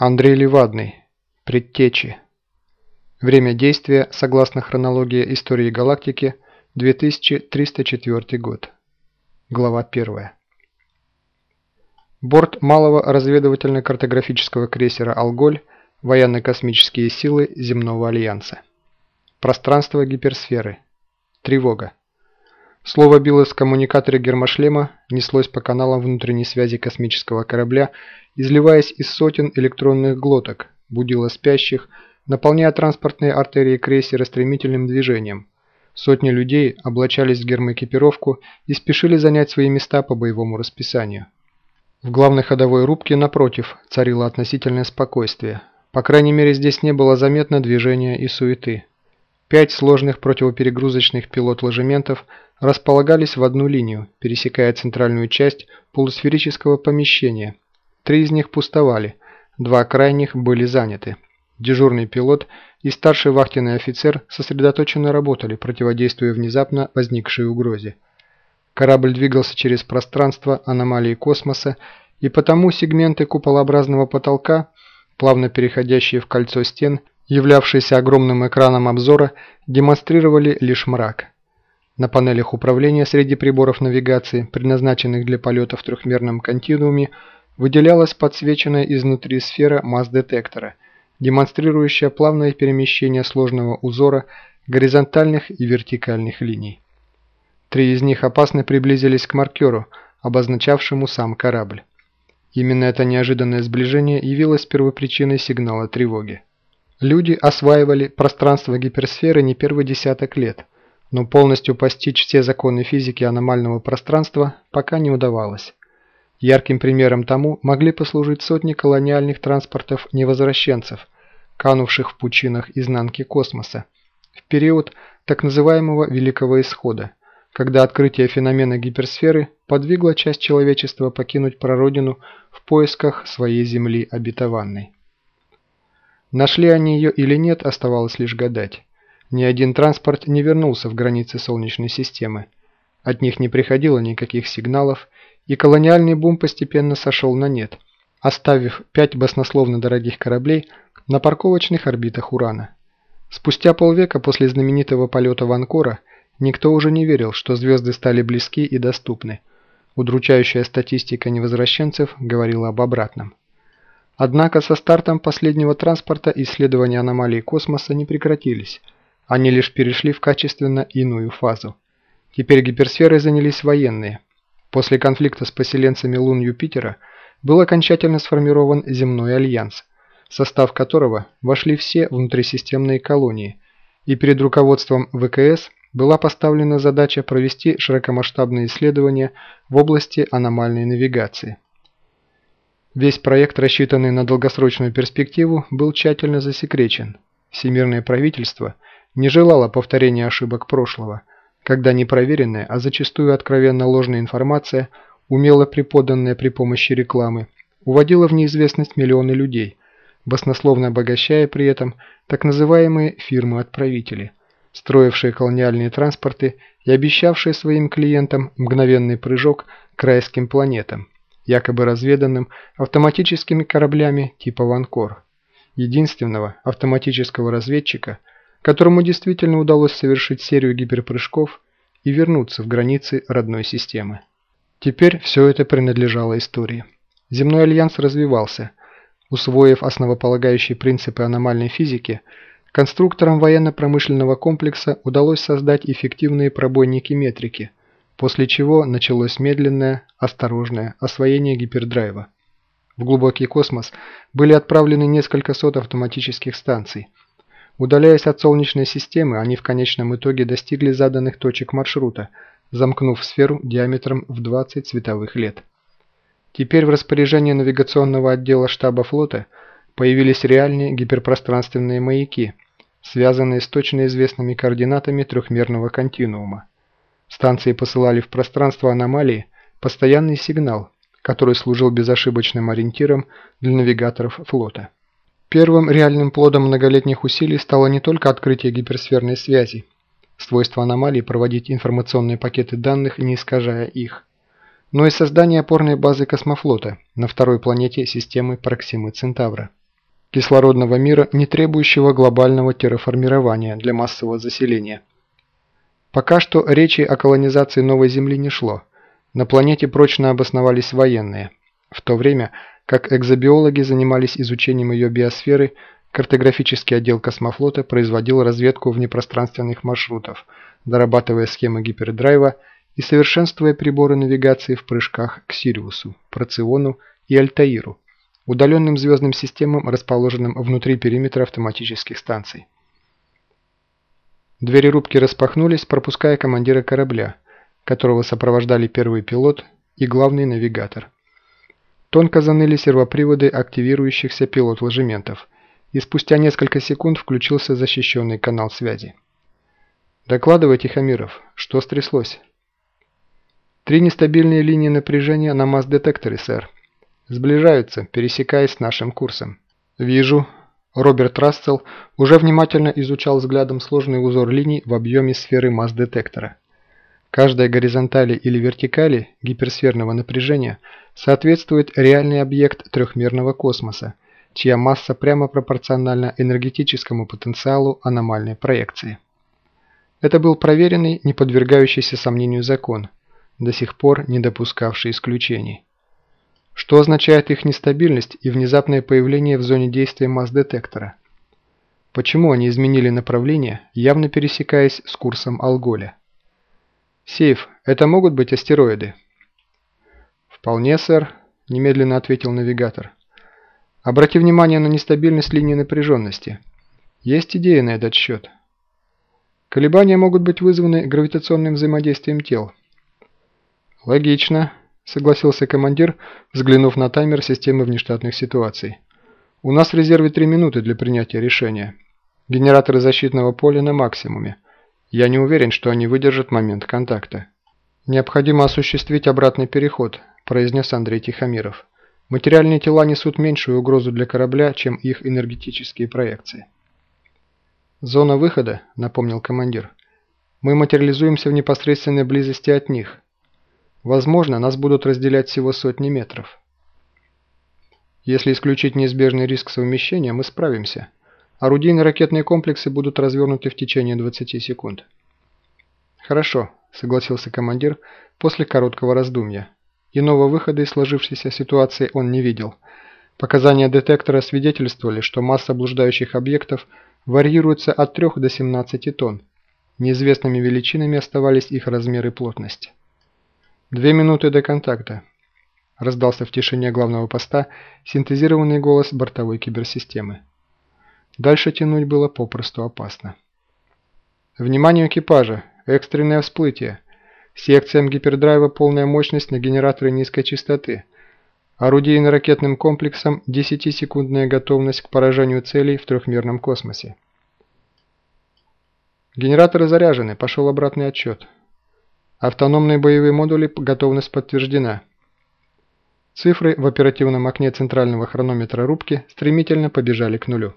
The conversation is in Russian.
Андрей Левадный. Предтечи. Время действия, согласно хронологии истории галактики, 2304 год. Глава 1. Борт малого разведывательно-картографического крейсера «Алголь», военно-космические силы Земного Альянса. Пространство гиперсферы. Тревога. Слово било с коммуникатора гермошлема, неслось по каналам внутренней связи космического корабля, изливаясь из сотен электронных глоток, будило спящих, наполняя транспортные артерии крейсера стремительным движением. Сотни людей облачались в гермоэкипировку и спешили занять свои места по боевому расписанию. В главной ходовой рубке, напротив, царило относительное спокойствие. По крайней мере, здесь не было заметно движения и суеты. Пять сложных противоперегрузочных пилот-ложементов располагались в одну линию, пересекая центральную часть полусферического помещения. Три из них пустовали, два крайних были заняты. Дежурный пилот и старший вахтенный офицер сосредоточенно работали, противодействуя внезапно возникшей угрозе. Корабль двигался через пространство аномалии космоса, и потому сегменты куполообразного потолка, плавно переходящие в кольцо стен, являвшиеся огромным экраном обзора, демонстрировали лишь мрак. На панелях управления среди приборов навигации, предназначенных для полета в трехмерном континууме, выделялась подсвеченная изнутри сфера масс-детектора – демонстрирующая плавное перемещение сложного узора горизонтальных и вертикальных линий. Три из них опасно приблизились к маркеру, обозначавшему сам корабль. Именно это неожиданное сближение явилось первопричиной сигнала тревоги. Люди осваивали пространство гиперсферы не первый десяток лет, но полностью постичь все законы физики аномального пространства пока не удавалось. Ярким примером тому могли послужить сотни колониальных транспортов-невозвращенцев, канувших в пучинах изнанки космоса, в период так называемого Великого Исхода, когда открытие феномена гиперсферы подвигло часть человечества покинуть прародину в поисках своей Земли обетованной. Нашли они ее или нет, оставалось лишь гадать. Ни один транспорт не вернулся в границы Солнечной системы. От них не приходило никаких сигналов, и колониальный бум постепенно сошел на нет, оставив пять баснословно дорогих кораблей на парковочных орбитах Урана. Спустя полвека после знаменитого полета Ванкора никто уже не верил, что звезды стали близки и доступны. Удручающая статистика невозвращенцев говорила об обратном. Однако со стартом последнего транспорта исследования аномалий космоса не прекратились, они лишь перешли в качественно иную фазу. Теперь гиперсферой занялись военные – После конфликта с поселенцами лун Юпитера был окончательно сформирован земной альянс, в состав которого вошли все внутрисистемные колонии, и перед руководством ВКС была поставлена задача провести широкомасштабные исследования в области аномальной навигации. Весь проект, рассчитанный на долгосрочную перспективу, был тщательно засекречен. Всемирное правительство не желало повторения ошибок прошлого – когда непроверенная, а зачастую откровенно ложная информация, умело преподанная при помощи рекламы, уводила в неизвестность миллионы людей, баснословно обогащая при этом так называемые фирмы-отправители, строившие колониальные транспорты и обещавшие своим клиентам мгновенный прыжок к райским планетам, якобы разведанным автоматическими кораблями типа «Ванкор», единственного автоматического разведчика – которому действительно удалось совершить серию гиперпрыжков и вернуться в границы родной системы. Теперь все это принадлежало истории. Земной альянс развивался. Усвоив основополагающие принципы аномальной физики, конструкторам военно-промышленного комплекса удалось создать эффективные пробойники метрики, после чего началось медленное, осторожное освоение гипердрайва. В глубокий космос были отправлены несколько сот автоматических станций – Удаляясь от Солнечной системы, они в конечном итоге достигли заданных точек маршрута, замкнув сферу диаметром в 20 световых лет. Теперь в распоряжении навигационного отдела штаба флота появились реальные гиперпространственные маяки, связанные с точно известными координатами трехмерного континуума. Станции посылали в пространство аномалии постоянный сигнал, который служил безошибочным ориентиром для навигаторов флота. Первым реальным плодом многолетних усилий стало не только открытие гиперсферной связи, свойство аномалий проводить информационные пакеты данных, не искажая их, но и создание опорной базы космофлота на второй планете системы Проксимы Центавра. кислородного мира, не требующего глобального терраформирования для массового заселения. Пока что речи о колонизации новой Земли не шло. На планете прочно обосновались военные, в то время как экзобиологи занимались изучением ее биосферы, картографический отдел космофлота производил разведку внепространственных маршрутов, дорабатывая схемы гипердрайва и совершенствуя приборы навигации в прыжках к Сириусу, Проциону и Альтаиру, удаленным звездным системам, расположенным внутри периметра автоматических станций. Двери рубки распахнулись, пропуская командира корабля, которого сопровождали первый пилот и главный навигатор. Тонко заныли сервоприводы активирующихся пилот-ложементов, и спустя несколько секунд включился защищенный канал связи. «Докладывайте, Хамиров, что стряслось?» «Три нестабильные линии напряжения на масс-детекторе, сэр. Сближаются, пересекаясь с нашим курсом». «Вижу». Роберт Рассел уже внимательно изучал взглядом сложный узор линий в объеме сферы масс-детектора. Каждой горизонтали или вертикали гиперсферного напряжения соответствует реальный объект трехмерного космоса, чья масса прямо пропорциональна энергетическому потенциалу аномальной проекции. Это был проверенный, не подвергающийся сомнению закон, до сих пор не допускавший исключений. Что означает их нестабильность и внезапное появление в зоне действия масс-детектора? Почему они изменили направление, явно пересекаясь с курсом Алголя? «Сейф, это могут быть астероиды?» «Вполне, сэр», – немедленно ответил навигатор. «Обрати внимание на нестабильность линии напряженности. Есть идеи на этот счет?» «Колебания могут быть вызваны гравитационным взаимодействием тел». «Логично», – согласился командир, взглянув на таймер системы внештатных ситуаций. «У нас в резерве три минуты для принятия решения. Генераторы защитного поля на максимуме. Я не уверен, что они выдержат момент контакта. Необходимо осуществить обратный переход, произнес Андрей Тихомиров. Материальные тела несут меньшую угрозу для корабля, чем их энергетические проекции. «Зона выхода», — напомнил командир. «Мы материализуемся в непосредственной близости от них. Возможно, нас будут разделять всего сотни метров. Если исключить неизбежный риск совмещения, мы справимся. Орудийные ракетные комплексы будут развернуты в течение 20 секунд. «Хорошо», – согласился командир после короткого раздумья. Иного выхода из сложившейся ситуации он не видел. Показания детектора свидетельствовали, что масса блуждающих объектов варьируется от 3 до 17 тонн. Неизвестными величинами оставались их размер и плотность. «Две минуты до контакта», – раздался в тишине главного поста синтезированный голос бортовой киберсистемы. Дальше тянуть было попросту опасно. Внимание экипажа! Экстренное всплытие! Секциям гипердрайва полная мощность на генераторы низкой частоты. Орудийно-ракетным комплексом 10-секундная готовность к поражению целей в трехмерном космосе. Генераторы заряжены, пошел обратный отчет. Автономные боевые модули, готовность подтверждена. Цифры в оперативном окне центрального хронометра рубки стремительно побежали к нулю.